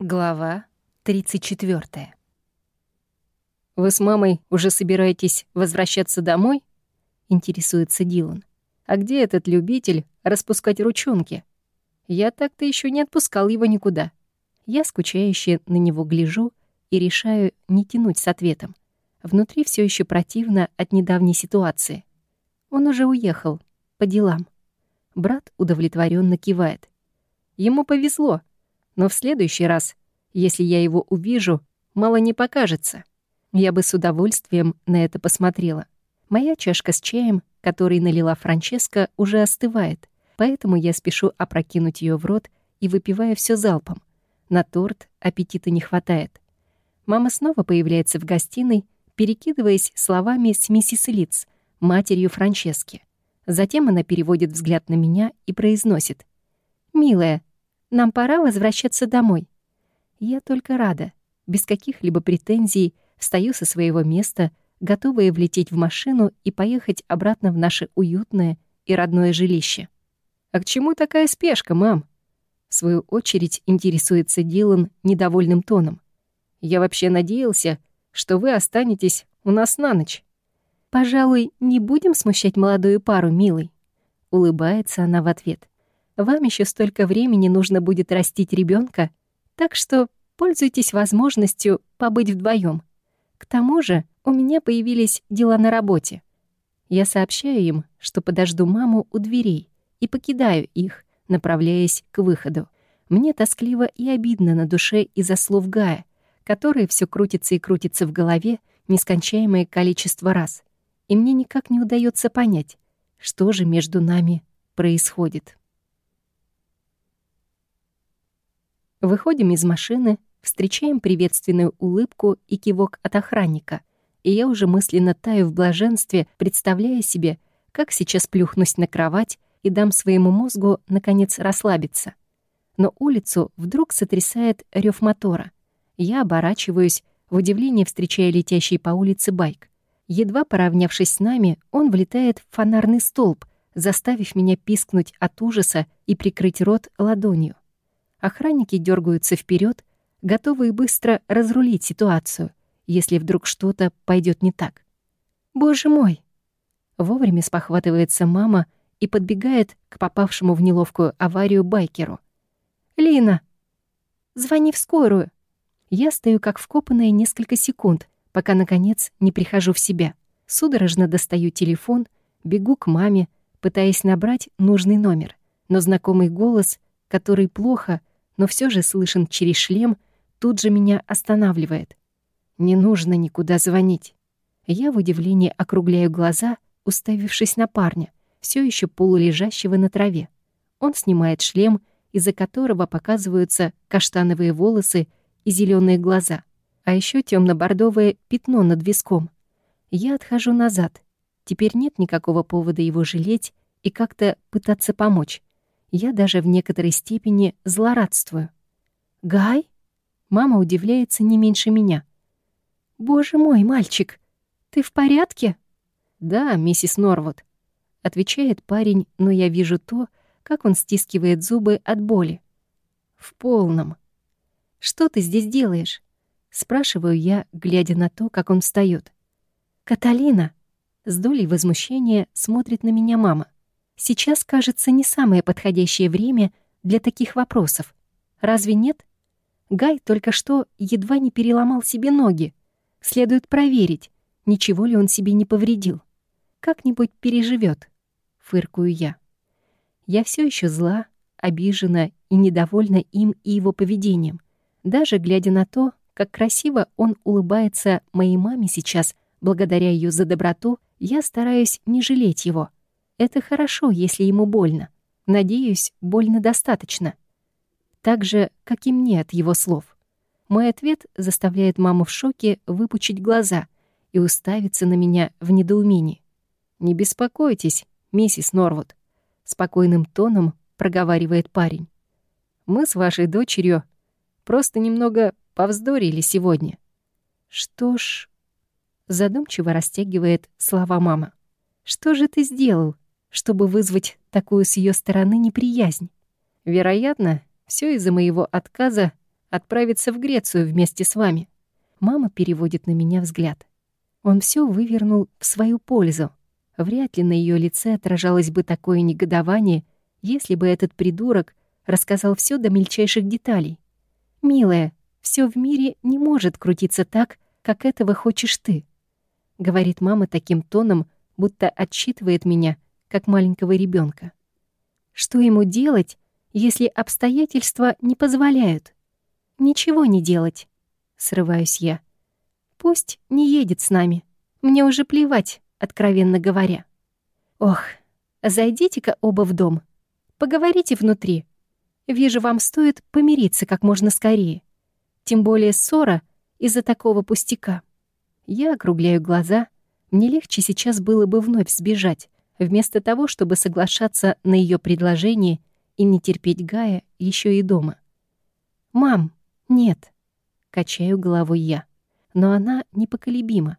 Глава 34. «Вы с мамой уже собираетесь возвращаться домой?» — интересуется Дилан. «А где этот любитель распускать ручонки? Я так-то еще не отпускал его никуда». Я скучающе на него гляжу и решаю не тянуть с ответом. Внутри все еще противно от недавней ситуации. Он уже уехал. По делам. Брат удовлетворенно кивает. Ему повезло. Но в следующий раз, если я его увижу, мало не покажется. Я бы с удовольствием на это посмотрела. Моя чашка с чаем, который налила Франческа, уже остывает, поэтому я спешу опрокинуть ее в рот и выпиваю все залпом. На торт аппетита не хватает. Мама снова появляется в гостиной, перекидываясь словами с миссис Литц, матерью Франчески. Затем она переводит взгляд на меня и произносит. «Милая, нам пора возвращаться домой». Я только рада, без каких-либо претензий, встаю со своего места, готовая влететь в машину и поехать обратно в наше уютное и родное жилище. «А к чему такая спешка, мам?» В свою очередь интересуется Дилан недовольным тоном. «Я вообще надеялся, что вы останетесь у нас на ночь». «Пожалуй, не будем смущать молодую пару, милый», — улыбается она в ответ. «Вам еще столько времени нужно будет растить ребенка, так что пользуйтесь возможностью побыть вдвоем. К тому же у меня появились дела на работе. Я сообщаю им, что подожду маму у дверей и покидаю их, направляясь к выходу. Мне тоскливо и обидно на душе из-за слов Гая, которые все крутится и крутится в голове нескончаемое количество раз и мне никак не удается понять, что же между нами происходит. Выходим из машины, встречаем приветственную улыбку и кивок от охранника, и я уже мысленно таю в блаженстве, представляя себе, как сейчас плюхнусь на кровать и дам своему мозгу, наконец, расслабиться. Но улицу вдруг сотрясает рев мотора. Я оборачиваюсь, в удивлении встречая летящий по улице байк. Едва поравнявшись с нами, он влетает в фонарный столб, заставив меня пискнуть от ужаса и прикрыть рот ладонью. Охранники дергаются вперед, готовые быстро разрулить ситуацию, если вдруг что-то пойдет не так. «Боже мой!» Вовремя спохватывается мама и подбегает к попавшему в неловкую аварию байкеру. «Лина! Звони в скорую!» Я стою как вкопанная несколько секунд — пока, наконец, не прихожу в себя. Судорожно достаю телефон, бегу к маме, пытаясь набрать нужный номер. Но знакомый голос, который плохо, но все же слышен через шлем, тут же меня останавливает. Не нужно никуда звонить. Я в удивлении округляю глаза, уставившись на парня, все еще полулежащего на траве. Он снимает шлем, из-за которого показываются каштановые волосы и зеленые глаза а еще темно-бордовое пятно над виском. Я отхожу назад. Теперь нет никакого повода его жалеть и как-то пытаться помочь. Я даже в некоторой степени злорадствую. «Гай?» Мама удивляется не меньше меня. «Боже мой, мальчик, ты в порядке?» «Да, миссис Норвуд», — отвечает парень, но я вижу то, как он стискивает зубы от боли. «В полном». «Что ты здесь делаешь?» Спрашиваю я, глядя на то, как он встаёт. «Каталина!» С долей возмущения смотрит на меня мама. «Сейчас, кажется, не самое подходящее время для таких вопросов. Разве нет? Гай только что едва не переломал себе ноги. Следует проверить, ничего ли он себе не повредил. Как-нибудь переживёт. фыркую я. Я всё ещё зла, обижена и недовольна им и его поведением, даже глядя на то, как красиво он улыбается моей маме сейчас, благодаря ее за доброту, я стараюсь не жалеть его. Это хорошо, если ему больно. Надеюсь, больно достаточно. Так же, как и мне от его слов. Мой ответ заставляет маму в шоке выпучить глаза и уставиться на меня в недоумении. «Не беспокойтесь, миссис Норвуд», — спокойным тоном проговаривает парень. «Мы с вашей дочерью просто немного Повздорили сегодня. Что ж... Задумчиво растягивает слова мама. Что же ты сделал, чтобы вызвать такую с ее стороны неприязнь? Вероятно, все из-за моего отказа отправиться в Грецию вместе с вами. Мама переводит на меня взгляд. Он все вывернул в свою пользу. Вряд ли на ее лице отражалось бы такое негодование, если бы этот придурок рассказал все до мельчайших деталей. «Милая, все в мире не может крутиться так, как этого хочешь ты», — говорит мама таким тоном, будто отчитывает меня, как маленького ребенка. Что ему делать, если обстоятельства не позволяют? Ничего не делать, срываюсь я. Пусть не едет с нами. Мне уже плевать, откровенно говоря. Ох, зайдите-ка оба в дом. Поговорите внутри. Вижу, вам стоит помириться как можно скорее. Тем более ссора из-за такого пустяка. Я округляю глаза. Мне легче сейчас было бы вновь сбежать, вместо того, чтобы соглашаться на ее предложение и не терпеть Гая еще и дома. «Мам, нет», — качаю головой я. Но она непоколебима.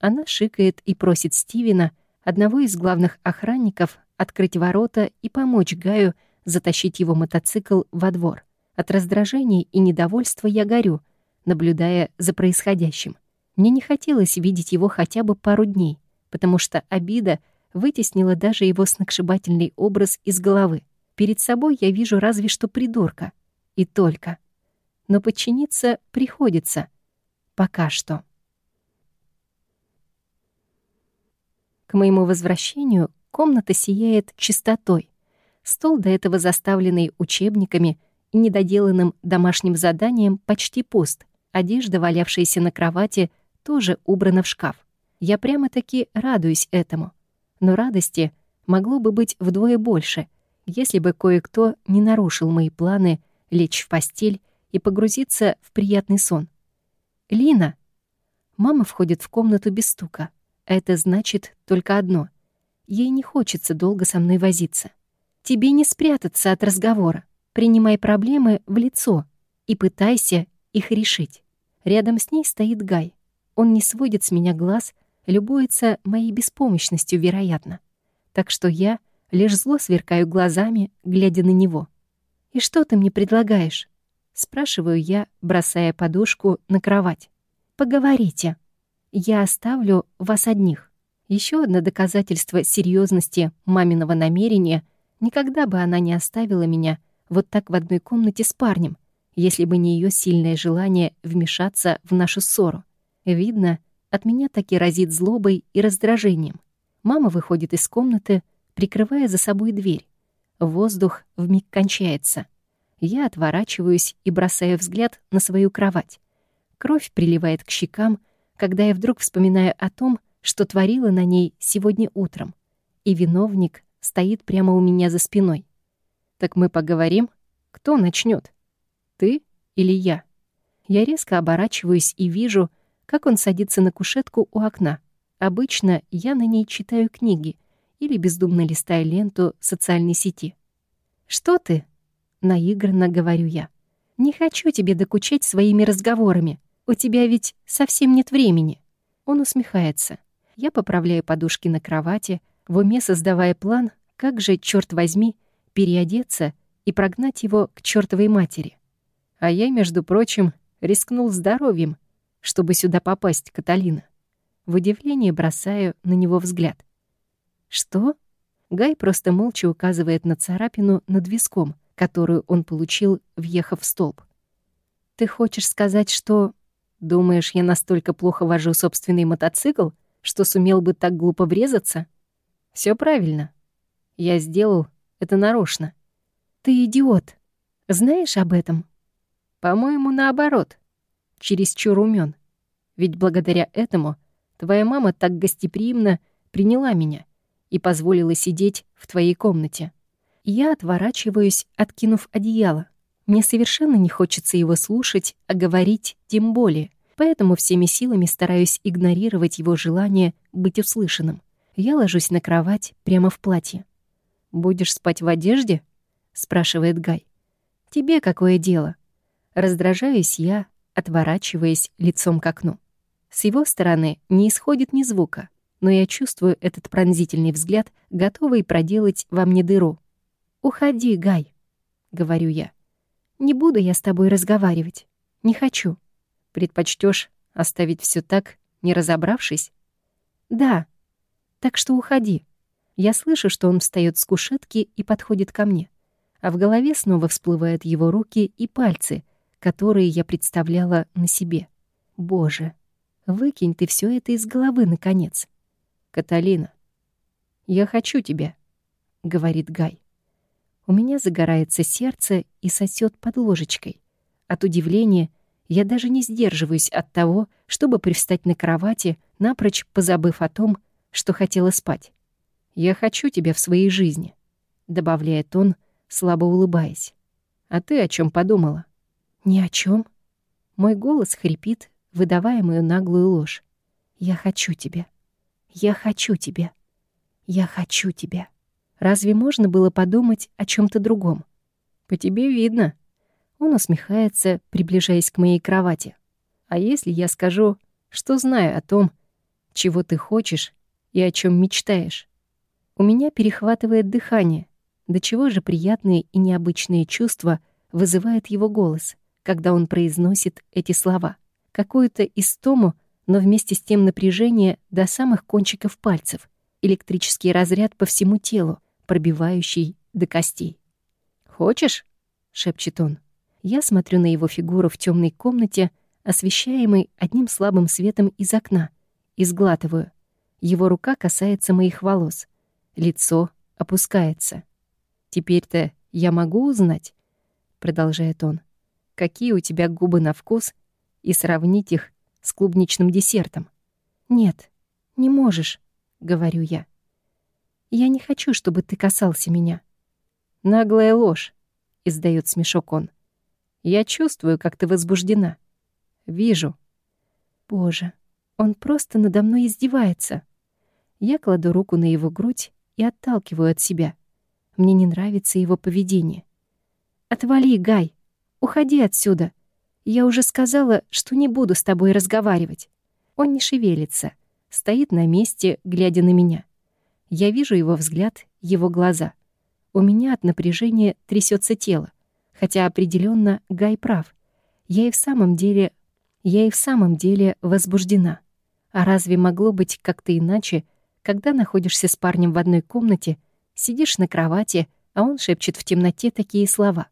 Она шикает и просит Стивена, одного из главных охранников, открыть ворота и помочь Гаю затащить его мотоцикл во двор. От раздражения и недовольства я горю, наблюдая за происходящим. Мне не хотелось видеть его хотя бы пару дней, потому что обида — вытеснила даже его сногсшибательный образ из головы. Перед собой я вижу разве что придурка. И только. Но подчиниться приходится. Пока что. К моему возвращению комната сияет чистотой. Стол, до этого заставленный учебниками и недоделанным домашним заданием, почти пуст. Одежда, валявшаяся на кровати, тоже убрана в шкаф. Я прямо-таки радуюсь этому но радости могло бы быть вдвое больше, если бы кое-кто не нарушил мои планы лечь в постель и погрузиться в приятный сон. «Лина!» Мама входит в комнату без стука. Это значит только одно. Ей не хочется долго со мной возиться. Тебе не спрятаться от разговора. Принимай проблемы в лицо и пытайся их решить. Рядом с ней стоит Гай. Он не сводит с меня глаз — любуется моей беспомощностью, вероятно. Так что я лишь зло сверкаю глазами, глядя на него. «И что ты мне предлагаешь?» — спрашиваю я, бросая подушку на кровать. «Поговорите. Я оставлю вас одних». Еще одно доказательство серьезности маминого намерения — никогда бы она не оставила меня вот так в одной комнате с парнем, если бы не ее сильное желание вмешаться в нашу ссору. Видно, от меня таки разит злобой и раздражением. Мама выходит из комнаты, прикрывая за собой дверь. Воздух вмиг кончается. Я отворачиваюсь и бросаю взгляд на свою кровать. Кровь приливает к щекам, когда я вдруг вспоминаю о том, что творила на ней сегодня утром. И виновник стоит прямо у меня за спиной. Так мы поговорим? Кто начнет? Ты или я? Я резко оборачиваюсь и вижу, как он садится на кушетку у окна. Обычно я на ней читаю книги или бездумно листаю ленту социальной сети. «Что ты?» — наигранно говорю я. «Не хочу тебе докучать своими разговорами. У тебя ведь совсем нет времени». Он усмехается. Я поправляю подушки на кровати, в уме создавая план, как же, черт возьми, переодеться и прогнать его к чертовой матери. А я, между прочим, рискнул здоровьем, чтобы сюда попасть, Каталина. В удивлении бросаю на него взгляд. «Что?» Гай просто молча указывает на царапину над виском, которую он получил, въехав в столб. «Ты хочешь сказать, что...» «Думаешь, я настолько плохо вожу собственный мотоцикл, что сумел бы так глупо врезаться?» Все правильно. Я сделал это нарочно. Ты идиот. Знаешь об этом? По-моему, наоборот чересчур умен. Ведь благодаря этому твоя мама так гостеприимно приняла меня и позволила сидеть в твоей комнате. Я отворачиваюсь, откинув одеяло. Мне совершенно не хочется его слушать, а говорить тем более, поэтому всеми силами стараюсь игнорировать его желание быть услышанным. Я ложусь на кровать прямо в платье. «Будешь спать в одежде?» — спрашивает Гай. «Тебе какое дело?» Раздражаюсь я, отворачиваясь лицом к окну. С его стороны не исходит ни звука, но я чувствую этот пронзительный взгляд, готовый проделать во мне дыру. «Уходи, Гай», — говорю я. Не буду я с тобой разговаривать. Не хочу. Предпочтешь оставить все так, не разобравшись? Да. Так что уходи. Я слышу, что он встает с кушетки и подходит ко мне. А в голове снова всплывают его руки и пальцы, которые я представляла на себе. Боже, выкинь ты все это из головы, наконец. Каталина, я хочу тебя, — говорит Гай. У меня загорается сердце и сосет под ложечкой. От удивления я даже не сдерживаюсь от того, чтобы привстать на кровати, напрочь позабыв о том, что хотела спать. «Я хочу тебя в своей жизни», — добавляет он, слабо улыбаясь. «А ты о чем подумала?» «Ни о чем. Мой голос хрипит, выдавая мою наглую ложь. «Я хочу тебя. Я хочу тебя. Я хочу тебя». Разве можно было подумать о чем то другом? «По тебе видно». Он усмехается, приближаясь к моей кровати. «А если я скажу, что знаю о том, чего ты хочешь и о чем мечтаешь?» У меня перехватывает дыхание. До чего же приятные и необычные чувства вызывает его голос, когда он произносит эти слова. Какую-то истому, но вместе с тем напряжение до самых кончиков пальцев, электрический разряд по всему телу, пробивающий до костей. «Хочешь?» — шепчет он. Я смотрю на его фигуру в темной комнате, освещаемой одним слабым светом из окна, и сглатываю. Его рука касается моих волос — Лицо опускается. «Теперь-то я могу узнать?» — продолжает он. «Какие у тебя губы на вкус?» и сравнить их с клубничным десертом. «Нет, не можешь», — говорю я. «Я не хочу, чтобы ты касался меня». «Наглая ложь», — издает смешок он. «Я чувствую, как ты возбуждена. Вижу». «Боже, он просто надо мной издевается». Я кладу руку на его грудь и отталкиваю от себя. Мне не нравится его поведение. «Отвали, Гай! Уходи отсюда! Я уже сказала, что не буду с тобой разговаривать». Он не шевелится, стоит на месте, глядя на меня. Я вижу его взгляд, его глаза. У меня от напряжения трясется тело, хотя определенно Гай прав. Я и в самом деле... Я и в самом деле возбуждена. А разве могло быть как-то иначе, когда находишься с парнем в одной комнате, сидишь на кровати, а он шепчет в темноте такие слова.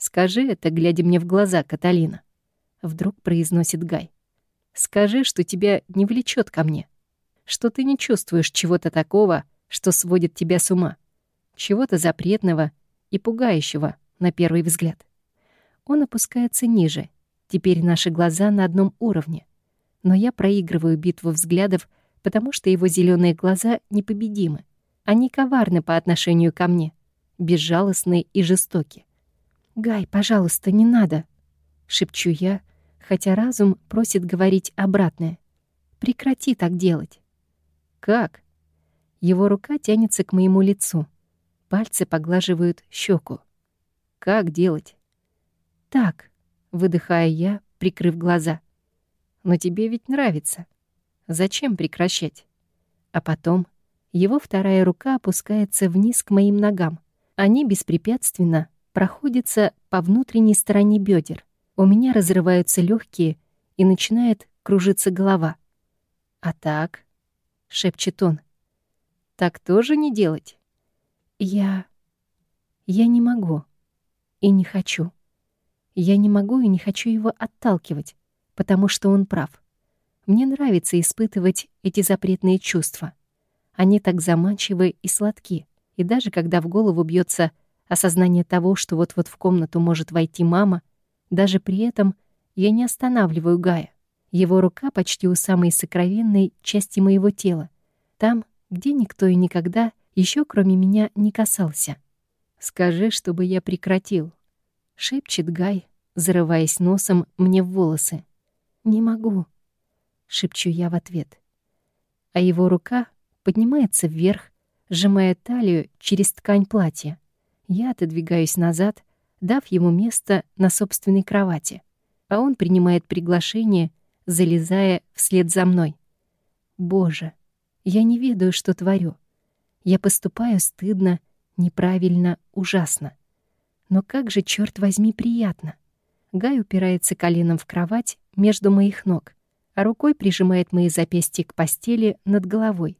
«Скажи это, глядя мне в глаза, Каталина», — вдруг произносит Гай. «Скажи, что тебя не влечет ко мне, что ты не чувствуешь чего-то такого, что сводит тебя с ума, чего-то запретного и пугающего на первый взгляд». Он опускается ниже. Теперь наши глаза на одном уровне. Но я проигрываю битву взглядов, потому что его зеленые глаза непобедимы. Они коварны по отношению ко мне, безжалостны и жестоки. «Гай, пожалуйста, не надо!» — шепчу я, хотя разум просит говорить обратное. «Прекрати так делать». «Как?» Его рука тянется к моему лицу. Пальцы поглаживают щеку. «Как делать?» «Так», — выдыхая я, прикрыв глаза. «Но тебе ведь нравится». Зачем прекращать? А потом его вторая рука опускается вниз к моим ногам. Они беспрепятственно проходятся по внутренней стороне бедер. У меня разрываются легкие и начинает кружиться голова. «А так?» — шепчет он. «Так тоже не делать?» «Я... я не могу и не хочу. Я не могу и не хочу его отталкивать, потому что он прав. Мне нравится испытывать эти запретные чувства. Они так заманчивы и сладки. И даже когда в голову бьется осознание того, что вот-вот в комнату может войти мама, даже при этом я не останавливаю Гая. Его рука почти у самой сокровенной части моего тела, там, где никто и никогда еще кроме меня не касался. «Скажи, чтобы я прекратил», — шепчет Гай, зарываясь носом мне в волосы. «Не могу», шепчу я в ответ. А его рука поднимается вверх, сжимая талию через ткань платья. Я отодвигаюсь назад, дав ему место на собственной кровати, а он принимает приглашение, залезая вслед за мной. Боже, я не ведаю, что творю. Я поступаю стыдно, неправильно, ужасно. Но как же, черт возьми, приятно. Гай упирается коленом в кровать между моих ног, а рукой прижимает мои запястья к постели над головой.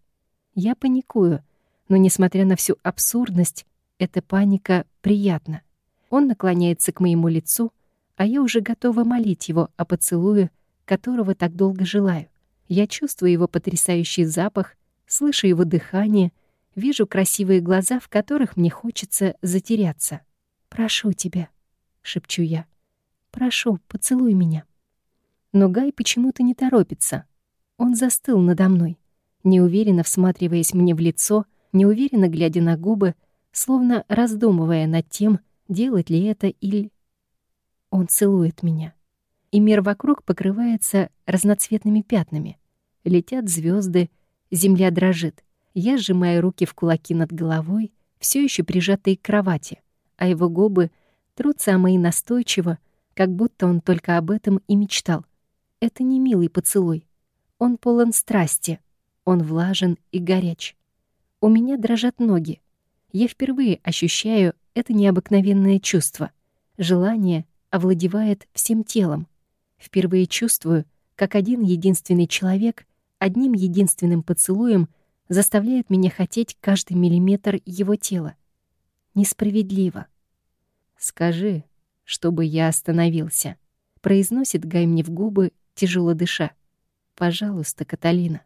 Я паникую, но, несмотря на всю абсурдность, эта паника приятна. Он наклоняется к моему лицу, а я уже готова молить его о поцелуе, которого так долго желаю. Я чувствую его потрясающий запах, слышу его дыхание, вижу красивые глаза, в которых мне хочется затеряться. «Прошу тебя», — шепчу я. «Прошу, поцелуй меня». Но Гай почему-то не торопится. Он застыл надо мной, неуверенно всматриваясь мне в лицо, неуверенно глядя на губы, словно раздумывая над тем, делать ли это или... Он целует меня. И мир вокруг покрывается разноцветными пятнами. Летят звезды, земля дрожит. Я сжимаю руки в кулаки над головой, все еще прижатые к кровати, а его губы трутся о мои настойчиво, как будто он только об этом и мечтал. Это не милый поцелуй. Он полон страсти. Он влажен и горяч. У меня дрожат ноги. Я впервые ощущаю это необыкновенное чувство. Желание овладевает всем телом. Впервые чувствую, как один единственный человек одним единственным поцелуем заставляет меня хотеть каждый миллиметр его тела. Несправедливо. «Скажи, чтобы я остановился», — произносит Гай мне в губы тяжело дыша. «Пожалуйста, Каталина,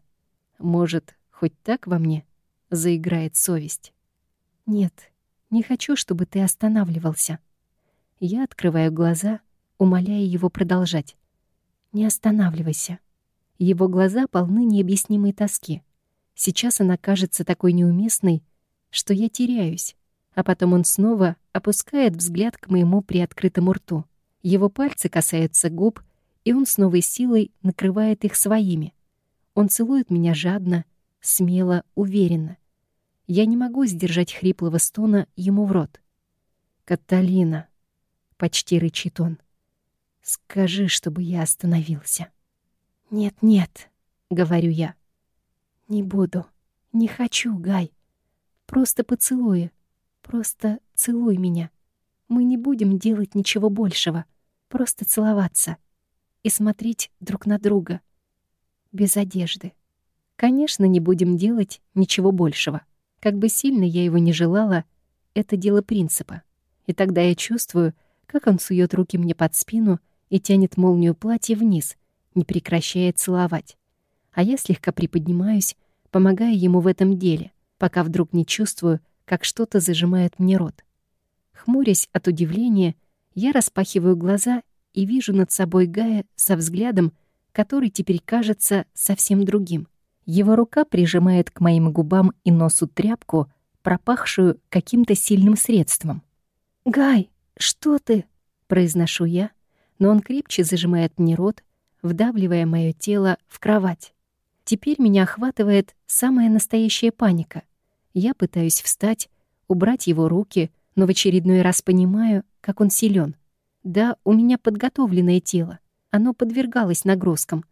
может, хоть так во мне заиграет совесть?» «Нет, не хочу, чтобы ты останавливался». Я открываю глаза, умоляя его продолжать. «Не останавливайся». Его глаза полны необъяснимой тоски. Сейчас она кажется такой неуместной, что я теряюсь, а потом он снова опускает взгляд к моему приоткрытому рту. Его пальцы касаются губ, и он с новой силой накрывает их своими. Он целует меня жадно, смело, уверенно. Я не могу сдержать хриплого стона ему в рот. «Каталина!» — почти рычит он. «Скажи, чтобы я остановился». «Нет-нет», — говорю я. «Не буду. Не хочу, Гай. Просто поцелуй. Просто целуй меня. Мы не будем делать ничего большего. Просто целоваться и смотреть друг на друга. Без одежды. Конечно, не будем делать ничего большего. Как бы сильно я его не желала, это дело принципа. И тогда я чувствую, как он сует руки мне под спину и тянет молнию платья вниз, не прекращая целовать. А я слегка приподнимаюсь, помогая ему в этом деле, пока вдруг не чувствую, как что-то зажимает мне рот. Хмурясь от удивления, я распахиваю глаза и вижу над собой Гая со взглядом, который теперь кажется совсем другим. Его рука прижимает к моим губам и носу тряпку, пропахшую каким-то сильным средством. «Гай, что ты?» — произношу я, но он крепче зажимает мне рот, вдавливая мое тело в кровать. Теперь меня охватывает самая настоящая паника. Я пытаюсь встать, убрать его руки, но в очередной раз понимаю, как он силен. Да, у меня подготовленное тело. Оно подвергалось нагрузкам.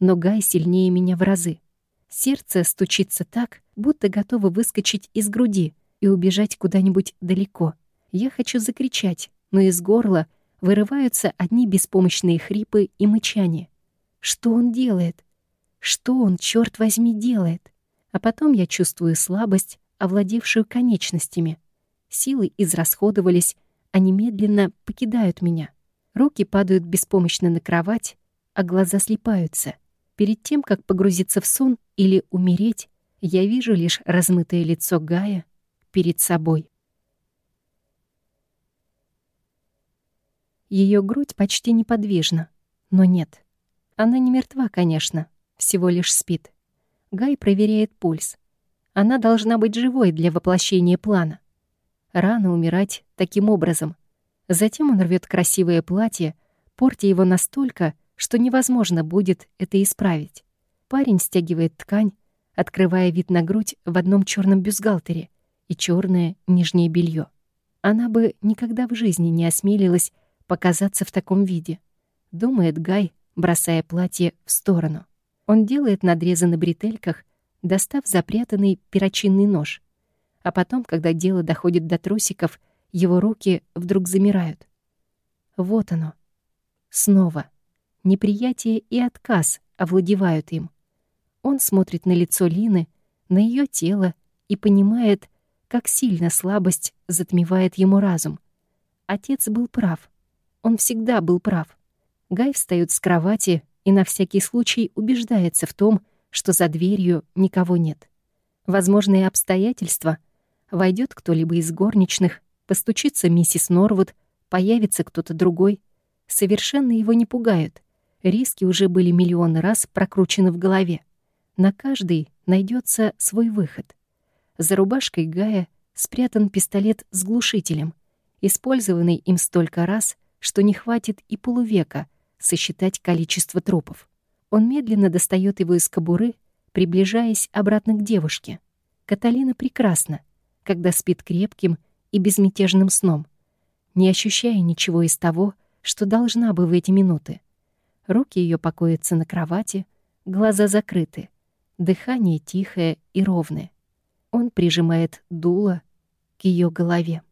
Но Гай сильнее меня в разы. Сердце стучится так, будто готово выскочить из груди и убежать куда-нибудь далеко. Я хочу закричать, но из горла вырываются одни беспомощные хрипы и мычания. Что он делает? Что он, черт возьми, делает? А потом я чувствую слабость, овладевшую конечностями. Силы израсходовались, они медленно покидают меня. Руки падают беспомощно на кровать, а глаза слипаются. Перед тем, как погрузиться в сон или умереть, я вижу лишь размытое лицо Гая перед собой. Ее грудь почти неподвижна, но нет. Она не мертва, конечно, всего лишь спит. Гай проверяет пульс. Она должна быть живой для воплощения плана. Рано умирать таким образом. Затем он рвет красивое платье, портя его настолько, что невозможно будет это исправить. Парень стягивает ткань, открывая вид на грудь в одном черном бюстгальтере и черное нижнее белье. Она бы никогда в жизни не осмелилась показаться в таком виде, думает Гай, бросая платье в сторону. Он делает надрезы на бретельках, достав запрятанный перочинный нож — а потом, когда дело доходит до трусиков его руки вдруг замирают. Вот оно. Снова. Неприятие и отказ овладевают им. Он смотрит на лицо Лины, на ее тело и понимает, как сильно слабость затмевает ему разум. Отец был прав. Он всегда был прав. Гай встает с кровати и на всякий случай убеждается в том, что за дверью никого нет. Возможные обстоятельства. Войдет кто-либо из горничных, постучится миссис Норвуд, появится кто-то другой. Совершенно его не пугают. Риски уже были миллионы раз прокручены в голове. На каждый найдется свой выход. За рубашкой Гая спрятан пистолет с глушителем, использованный им столько раз, что не хватит и полувека сосчитать количество трупов. Он медленно достает его из кобуры, приближаясь обратно к девушке. Каталина прекрасна, когда спит крепким и безмятежным сном, не ощущая ничего из того, что должна бы в эти минуты. Руки ее покоятся на кровати, глаза закрыты, дыхание тихое и ровное. Он прижимает дуло к ее голове.